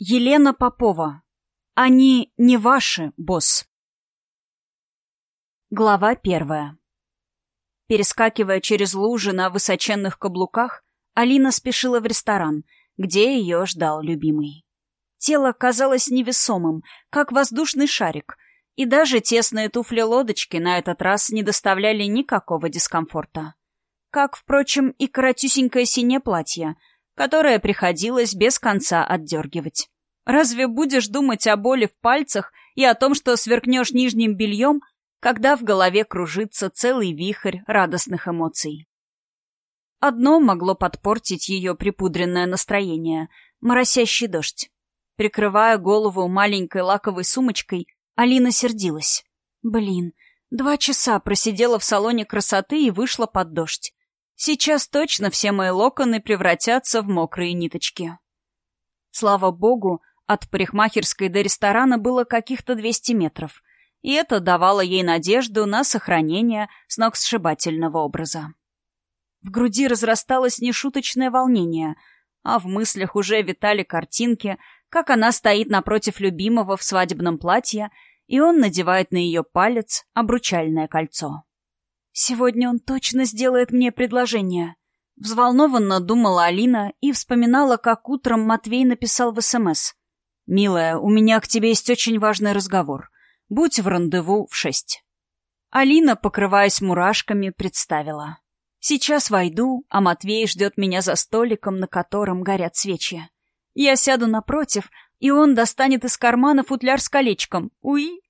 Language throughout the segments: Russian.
Елена Попова. Они не ваши, босс. Глава первая. Перескакивая через лужи на высоченных каблуках, Алина спешила в ресторан, где ее ждал любимый. Тело казалось невесомым, как воздушный шарик, и даже тесные туфли-лодочки на этот раз не доставляли никакого дискомфорта. Как, впрочем, и коротюсенькое синее платье — которое приходилось без конца отдергивать. Разве будешь думать о боли в пальцах и о том, что сверкнешь нижним бельем, когда в голове кружится целый вихрь радостных эмоций? Одно могло подпортить ее припудренное настроение — моросящий дождь. Прикрывая голову маленькой лаковой сумочкой, Алина сердилась. Блин, два часа просидела в салоне красоты и вышла под дождь. Сейчас точно все мои локоны превратятся в мокрые ниточки. Слава богу, от парикмахерской до ресторана было каких-то 200 метров, и это давало ей надежду на сохранение сногсшибательного образа. В груди разрасталось нешуточное волнение, а в мыслях уже витали картинки, как она стоит напротив любимого в свадебном платье, и он надевает на ее палец обручальное кольцо. Сегодня он точно сделает мне предложение. Взволнованно думала Алина и вспоминала, как утром Матвей написал в СМС. «Милая, у меня к тебе есть очень важный разговор. Будь в рандеву в шесть». Алина, покрываясь мурашками, представила. «Сейчас войду, а Матвей ждет меня за столиком, на котором горят свечи. Я сяду напротив, и он достанет из кармана футляр с колечком. Уи!»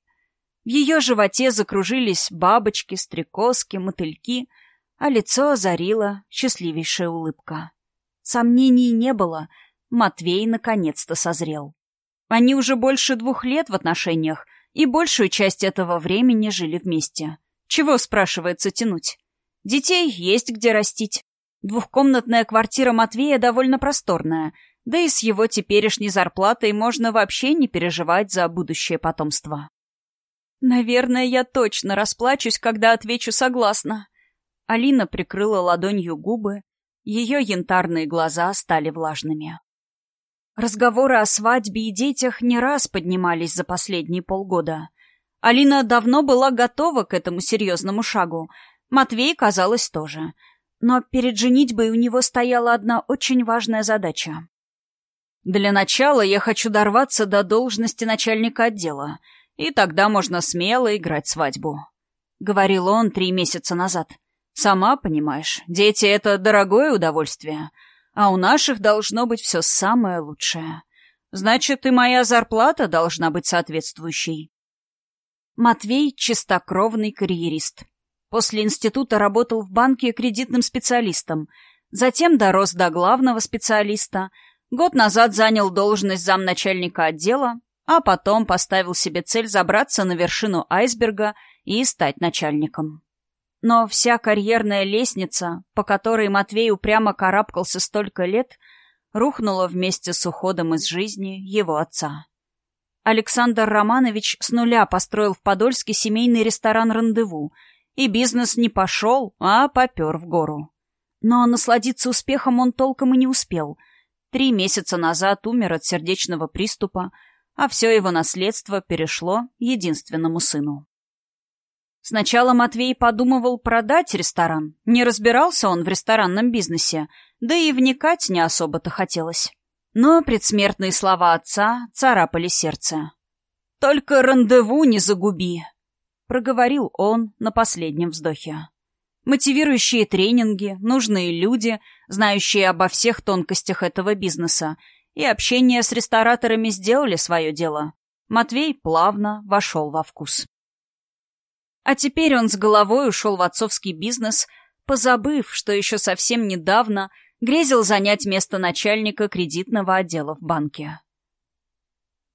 В ее животе закружились бабочки, стрекозки, мотыльки, а лицо озарила счастливейшая улыбка. Сомнений не было, Матвей наконец-то созрел. Они уже больше двух лет в отношениях, и большую часть этого времени жили вместе. Чего, спрашивается, тянуть? Детей есть где растить. Двухкомнатная квартира Матвея довольно просторная, да и с его теперешней зарплатой можно вообще не переживать за будущее потомство. Наверное, я точно расплачусь, когда отвечу согласно. Алина прикрыла ладонью губы, ее янтарные глаза стали влажными. Разговоры о свадьбе и детях не раз поднимались за последние полгода. Алина давно была готова к этому серьезному шагу. Матвей, казалось, тоже. Но перед женитьбой у него стояла одна очень важная задача. «Для начала я хочу дорваться до должности начальника отдела», и тогда можно смело играть свадьбу», — говорил он три месяца назад. «Сама понимаешь, дети — это дорогое удовольствие, а у наших должно быть все самое лучшее. Значит, и моя зарплата должна быть соответствующей». Матвей — чистокровный карьерист. После института работал в банке кредитным специалистом, затем дорос до главного специалиста, год назад занял должность замначальника отдела, а потом поставил себе цель забраться на вершину айсберга и стать начальником. Но вся карьерная лестница, по которой Матвей упрямо карабкался столько лет, рухнула вместе с уходом из жизни его отца. Александр Романович с нуля построил в Подольске семейный ресторан «Рандеву», и бизнес не пошел, а попер в гору. Но насладиться успехом он толком и не успел. Три месяца назад умер от сердечного приступа, а все его наследство перешло единственному сыну. Сначала Матвей подумывал продать ресторан. Не разбирался он в ресторанном бизнесе, да и вникать не особо-то хотелось. Но предсмертные слова отца царапали сердце. «Только рандеву не загуби», — проговорил он на последнем вздохе. Мотивирующие тренинги, нужные люди, знающие обо всех тонкостях этого бизнеса, и общение с рестораторами сделали свое дело. Матвей плавно вошел во вкус. А теперь он с головой ушел в отцовский бизнес, позабыв, что еще совсем недавно грезил занять место начальника кредитного отдела в банке.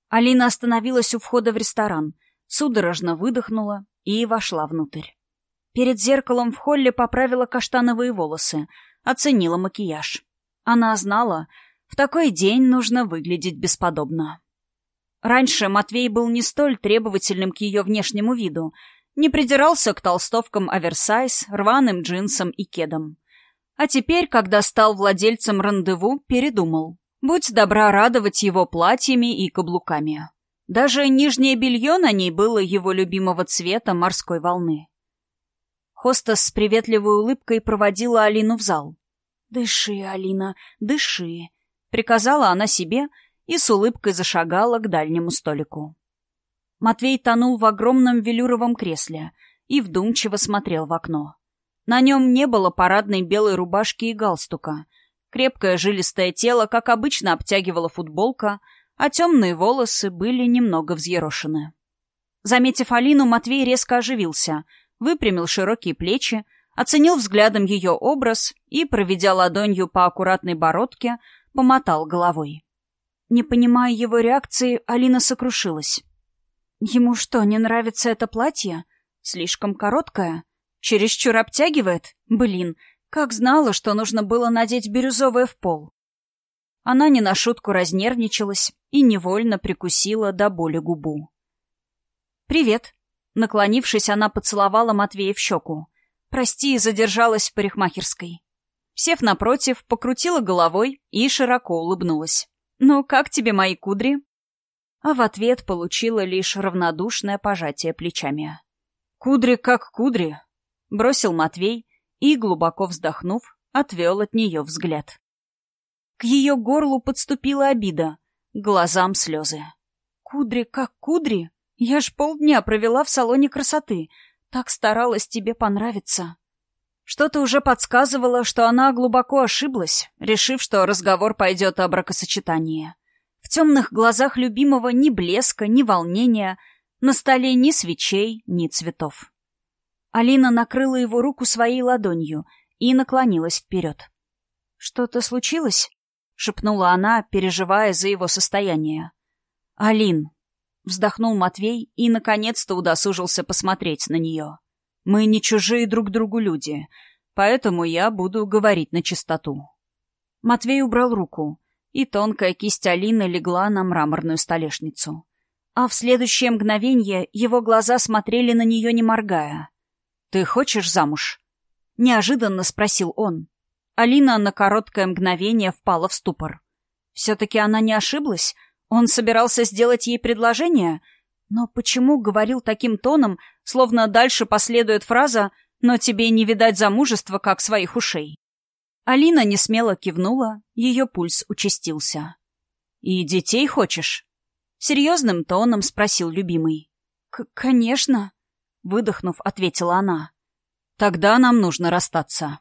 Алина остановилась у входа в ресторан, судорожно выдохнула и вошла внутрь. Перед зеркалом в холле поправила каштановые волосы, оценила макияж. Она знала, в такой день нужно выглядеть бесподобно. Раньше Матвей был не столь требовательным к ее внешнему виду, не придирался к толстовкам оверсайз, рваным джинсам и кедам. А теперь, когда стал владельцем рандеву, передумал. Будь добра радовать его платьями и каблуками. Даже нижнее белье на ней было его любимого цвета морской волны. Хостес с приветливой улыбкой проводила Алину в зал. «Дыши, Алина, дыши», — приказала она себе и с улыбкой зашагала к дальнему столику. Матвей тонул в огромном велюровом кресле и вдумчиво смотрел в окно. На нем не было парадной белой рубашки и галстука. Крепкое жилистое тело, как обычно, обтягивала футболка, а темные волосы были немного взъерошены. Заметив Алину, Матвей резко оживился — выпрямил широкие плечи, оценил взглядом ее образ и, проведя ладонью по аккуратной бородке, помотал головой. Не понимая его реакции, Алина сокрушилась. «Ему что, не нравится это платье? Слишком короткое? Чересчур обтягивает? Блин, как знала, что нужно было надеть бирюзовое в пол». Она не на шутку разнервничалась и невольно прикусила до боли губу. «Привет», Наклонившись, она поцеловала Матвея в щеку. «Прости, задержалась в парикмахерской». Сев напротив, покрутила головой и широко улыбнулась. «Ну, как тебе мои кудри?» А в ответ получила лишь равнодушное пожатие плечами. «Кудри как кудри», — бросил Матвей и, глубоко вздохнув, отвел от нее взгляд. К ее горлу подступила обида, глазам слезы. «Кудри как кудри?» Я ж полдня провела в салоне красоты. Так старалась тебе понравиться. Что-то уже подсказывало, что она глубоко ошиблась, решив, что разговор пойдет о бракосочетании. В темных глазах любимого ни блеска, ни волнения, на столе ни свечей, ни цветов. Алина накрыла его руку своей ладонью и наклонилась вперед. «Что-то случилось?» — шепнула она, переживая за его состояние. «Алин, Вздохнул Матвей и, наконец-то, удосужился посмотреть на нее. «Мы не чужие друг другу люди, поэтому я буду говорить на чистоту». Матвей убрал руку, и тонкая кисть Алины легла на мраморную столешницу. А в следующее мгновение его глаза смотрели на нее, не моргая. «Ты хочешь замуж?» — неожиданно спросил он. Алина на короткое мгновение впала в ступор. Все-таки она не ошиблась — он собирался сделать ей предложение? Но почему говорил таким тоном, словно дальше последует фраза «но тебе не видать замужества, как своих ушей»? Алина несмело кивнула, ее пульс участился. «И детей хочешь?» Серьезным тоном спросил любимый. «Конечно», — выдохнув, ответила она. «Тогда нам нужно расстаться».